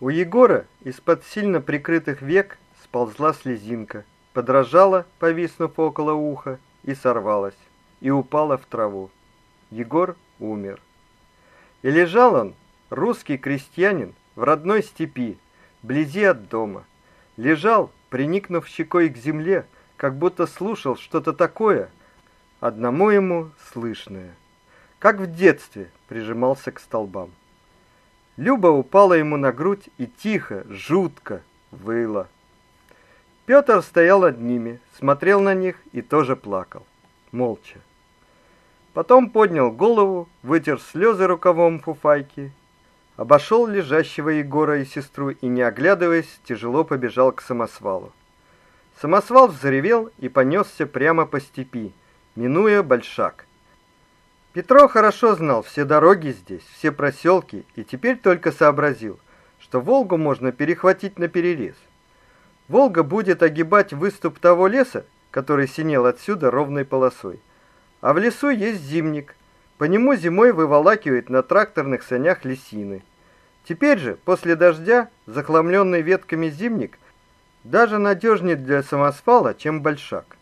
У Егора из-под сильно прикрытых век сползла слезинка, подражала, повиснув около уха, и сорвалась, и упала в траву. Егор умер. И лежал он, русский крестьянин, в родной степи, вблизи от дома. Лежал, приникнув щекой к земле, как будто слушал что-то такое, одному ему слышное. Как в детстве прижимался к столбам. Люба упала ему на грудь и тихо, жутко выла. Петр стоял над ними, смотрел на них и тоже плакал, молча. Потом поднял голову, вытер слезы рукавом фуфайки, обошел лежащего Егора и сестру и, не оглядываясь, тяжело побежал к самосвалу. Самосвал взревел и понесся прямо по степи, минуя большак. Петро хорошо знал все дороги здесь, все проселки, и теперь только сообразил, что Волгу можно перехватить на перерез. Волга будет огибать выступ того леса, который синел отсюда ровной полосой. А в лесу есть зимник. По нему зимой выволакивает на тракторных санях лесины. Теперь же, после дождя, захламленный ветками зимник даже надежнее для самосвала, чем большак.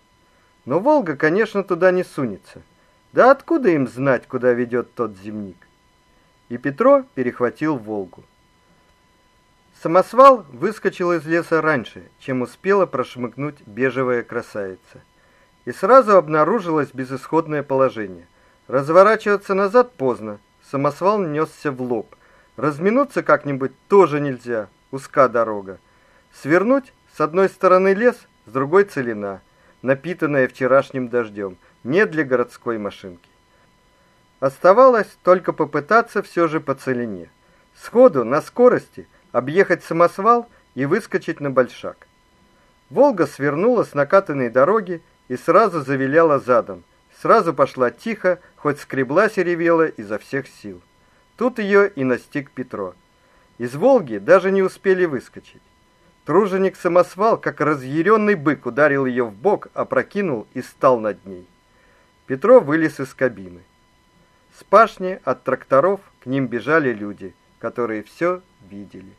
Но Волга, конечно, туда не сунется. Да откуда им знать, куда ведет тот зимник? И Петро перехватил Волгу. Самосвал выскочил из леса раньше, чем успела прошмыгнуть бежевая красавица. И сразу обнаружилось безысходное положение. Разворачиваться назад поздно. Самосвал нёсся в лоб. Разминуться как-нибудь тоже нельзя, узка дорога. Свернуть с одной стороны лес, с другой целина, напитанная вчерашним дождем не для городской машинки. Оставалось только попытаться все же по целине. Сходу на скорости объехать самосвал и выскочить на большак. Волга свернула с накатанной дороги и сразу завиляла задом. Сразу пошла тихо, хоть скреблась и ревела изо всех сил. Тут ее и настиг Петро. Из Волги даже не успели выскочить. Труженик самосвал, как разъяренный бык, ударил ее в бок, опрокинул и стал над ней. Петро вылез из кабины. С пашни от тракторов к ним бежали люди, которые все видели.